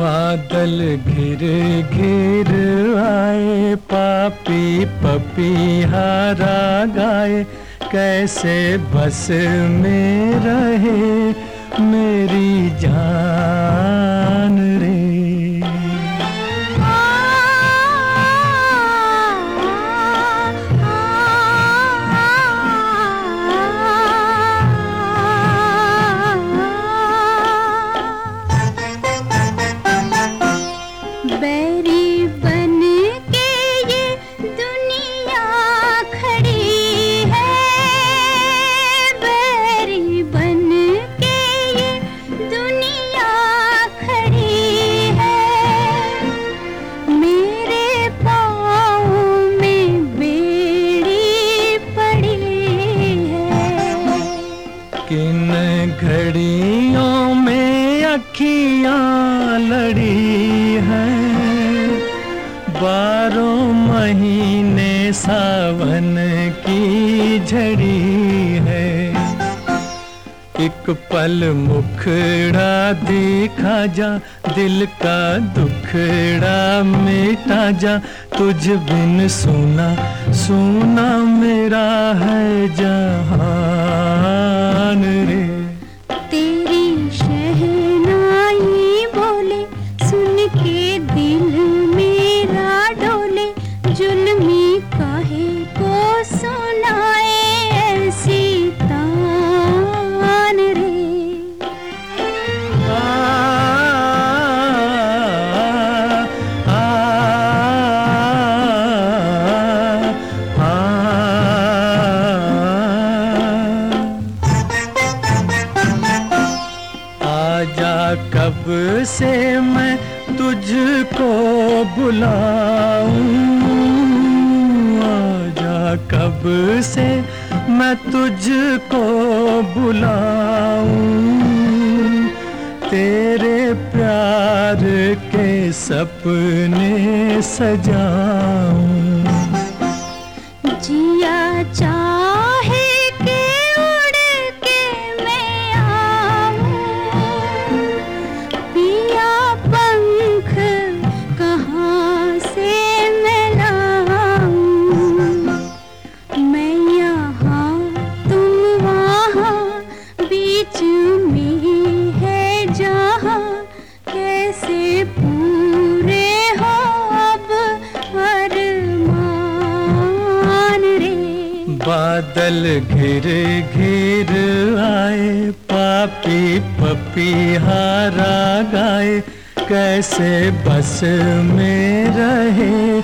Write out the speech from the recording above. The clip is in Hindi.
बादल घिर घिर आए पापी पपी हारा गाए। कैसे बस में रहे मेरी जान? घड़ियों में अखियाँ लड़ी हैं। बारह महीने सावन की झड़ी है। एक पल मुखड़ा देखा जा, दिल का दुखड़ा मिटा जा। तुझ बिन सुना सुना मेरा है जहान। आजा कब से मैं तुझको बुलाऊं? आजा कब से मैं तुझको बुलाऊं? तेरे प्यार के सपने सजाऊं। जिया चाहे बादल घिर घिर आए पापी पपी हारा गाए कैसे बस में रहे